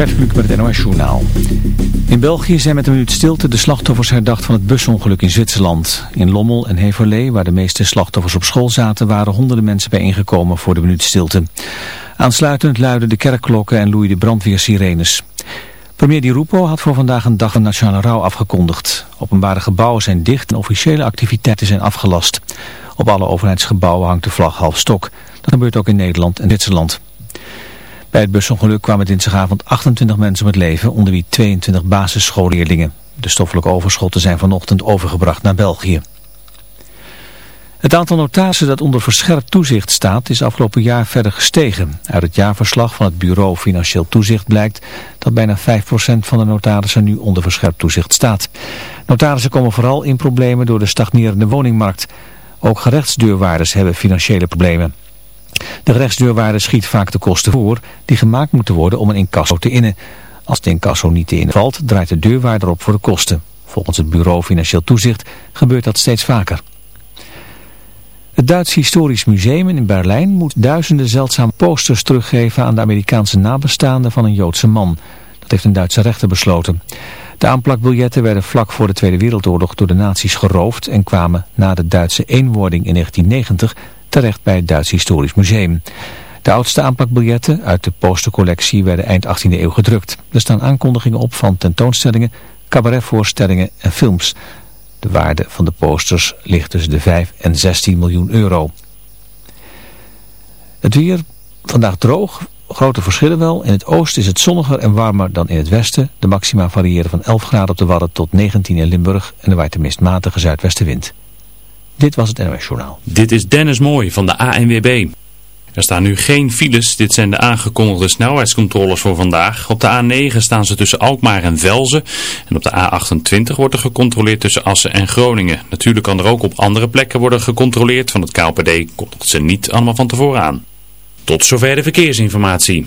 Gert Kluk met het NOS Journaal. In België zijn met een minuut stilte de slachtoffers herdacht van het busongeluk in Zwitserland. In Lommel en Heverlee, waar de meeste slachtoffers op school zaten, waren honderden mensen bijeengekomen voor de minuut stilte. Aansluitend luidden de kerkklokken en loeiden brandweersirenes. Premier Di Rupo had voor vandaag een dag van nationale rouw afgekondigd. Openbare gebouwen zijn dicht en officiële activiteiten zijn afgelast. Op alle overheidsgebouwen hangt de vlag half stok. Dat gebeurt ook in Nederland en Zwitserland. Bij het busongeluk kwamen dinsdagavond 28 mensen om het leven, onder wie 22 basisschoolleerlingen. De stoffelijke overschotten zijn vanochtend overgebracht naar België. Het aantal notarissen dat onder verscherpt toezicht staat is afgelopen jaar verder gestegen. Uit het jaarverslag van het Bureau Financieel Toezicht blijkt dat bijna 5% van de notarissen nu onder verscherpt toezicht staat. Notarissen komen vooral in problemen door de stagnerende woningmarkt. Ook gerechtsdeurwaarders hebben financiële problemen. De rechtsdeurwaarde schiet vaak de kosten voor die gemaakt moeten worden om een incasso te innen. Als de incasso niet te innen valt, draait de deurwaarder op voor de kosten. Volgens het Bureau Financieel Toezicht gebeurt dat steeds vaker. Het Duits Historisch Museum in Berlijn moet duizenden zeldzame posters teruggeven aan de Amerikaanse nabestaanden van een Joodse man. Dat heeft een Duitse rechter besloten. De aanplakbiljetten werden vlak voor de Tweede Wereldoorlog door de nazi's geroofd en kwamen na de Duitse eenwording in 1990 terecht bij het Duits Historisch Museum. De oudste aanplakbiljetten uit de postercollectie werden eind 18e eeuw gedrukt. Er staan aankondigingen op van tentoonstellingen, cabaretvoorstellingen en films. De waarde van de posters ligt tussen de 5 en 16 miljoen euro. Het weer, vandaag droog, grote verschillen wel. In het oosten is het zonniger en warmer dan in het westen. De maxima variëren van 11 graden op de Wadden tot 19 in Limburg en er waait de meest matige zuidwestenwind. Dit was het NOS Journaal. Dit is Dennis Mooi van de ANWB. Er staan nu geen files. Dit zijn de aangekondigde snelheidscontroles voor vandaag. Op de A9 staan ze tussen Alkmaar en Velzen. En op de A28 wordt er gecontroleerd tussen Assen en Groningen. Natuurlijk kan er ook op andere plekken worden gecontroleerd. Van het KLPD komt ze niet allemaal van tevoren aan. Tot zover de verkeersinformatie.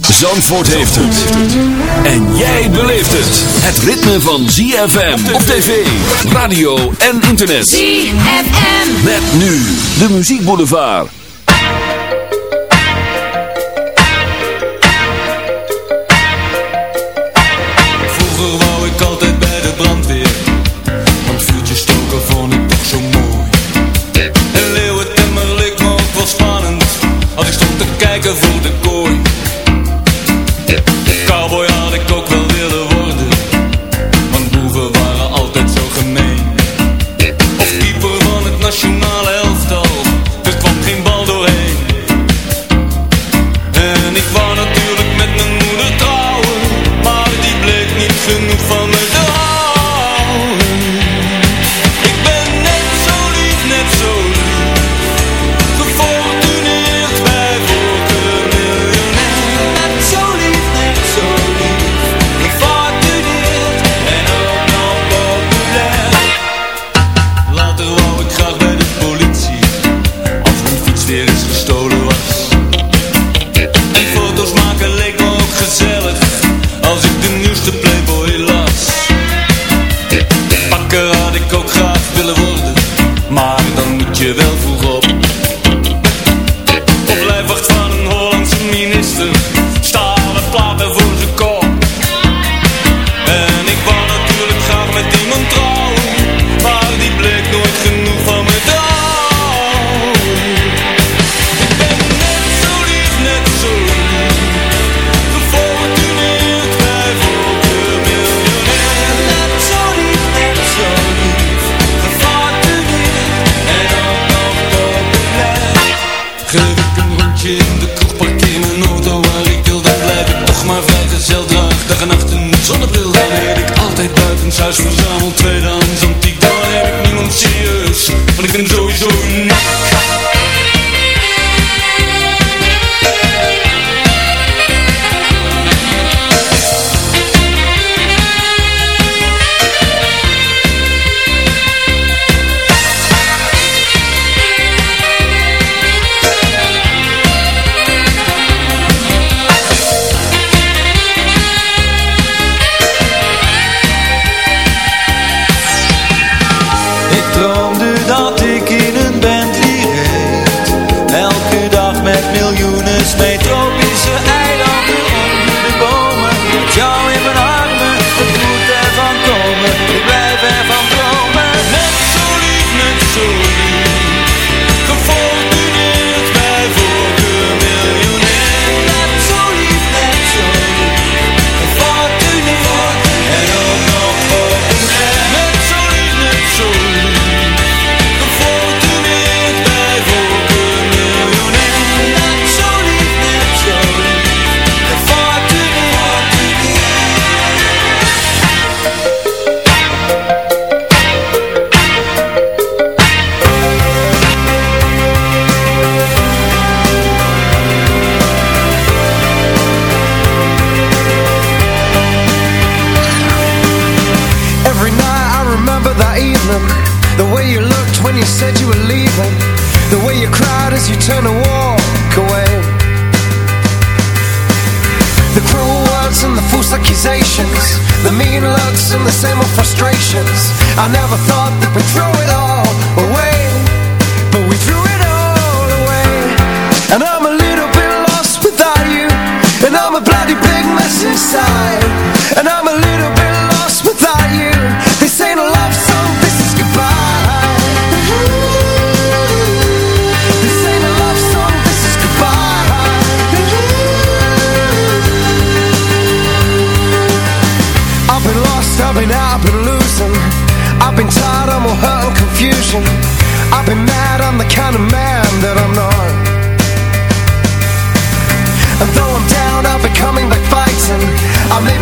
Zandvoort heeft het. En jij beleeft het. Het ritme van ZFM op tv, radio en internet. ZFM. Met nu de muziekboulevard. Vroeger wou ik altijd bij de brandweer Want vuurtje stoken vond ik toch zo mooi En leeuwentemmer leek me ook wel spannend Als ik stond te kijken voor de kooi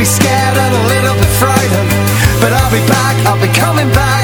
be scared and a little bit frightened. But I'll be back, I'll be coming back.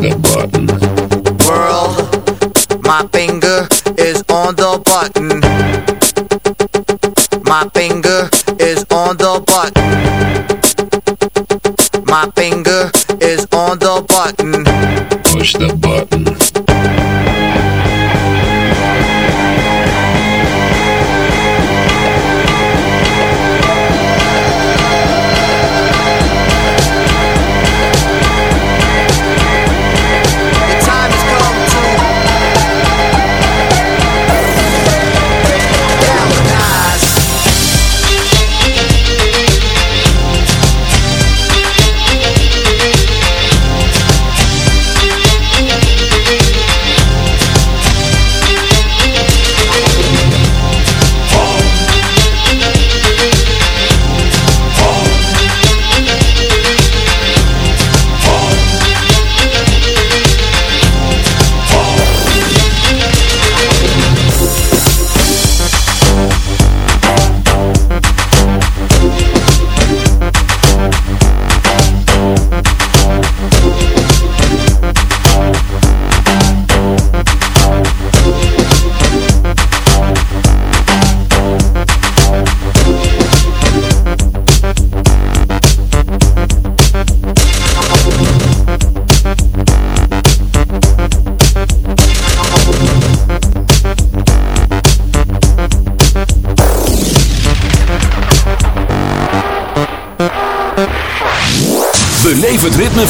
that body.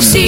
ZFM.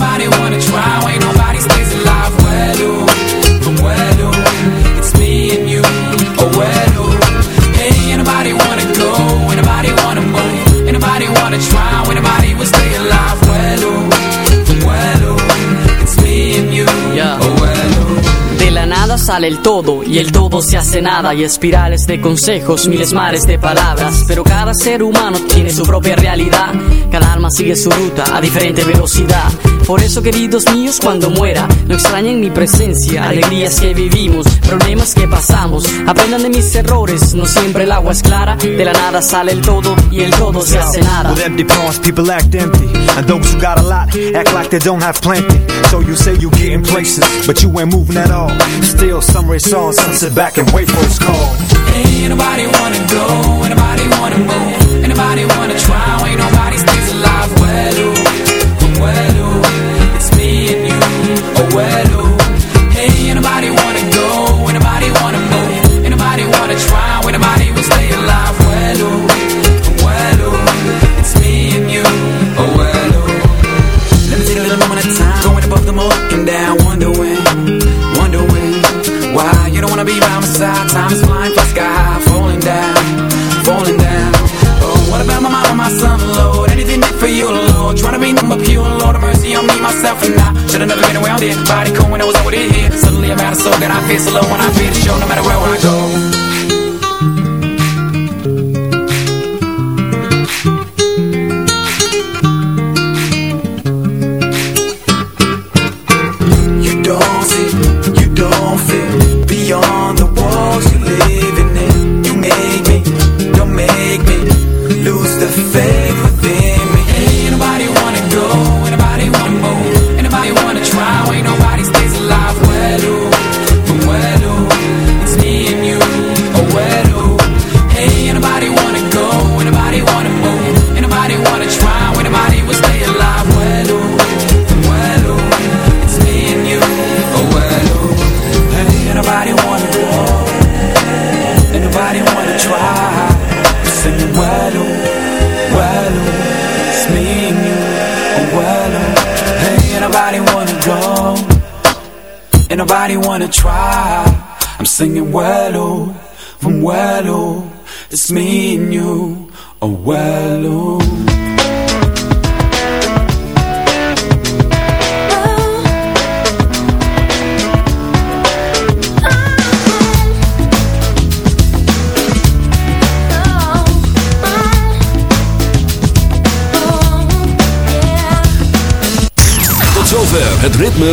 nobody wanna try, ain't nobody stays alive. Where do, but where do, it's me and you, oh where oh, do, ain't nobody wanna go, ain't nobody wanna move, ain't nobody wanna try, ain't nobody will stay alive. Where do, but where do, it's me and you, yeah. oh where oh. do. De la nada sale el todo y el todo se hace nada y espirales de consejos, miles mares de palabras, pero cada ser humano tiene su propia realidad, cada alma sigue su ruta a diferente velocidad. Por eso, queridos míos, cuando muera, no extrañen mi presencia. Alegrías que vivimos, problemas que pasamos. Aprendan de mis errores, no siempre el agua es clara. De la nada sale el todo y el todo se hace nada. With empty palms, people act empty. And those who got a lot act like they don't have plenty. So you say you getting places, but you ain't moving at all. Still, some race some sit back and wait for its call. Hey, anybody wanna go? Anybody wanna move? Anybody wanna try? where do? pencil up when I finish show, no matter where when I go.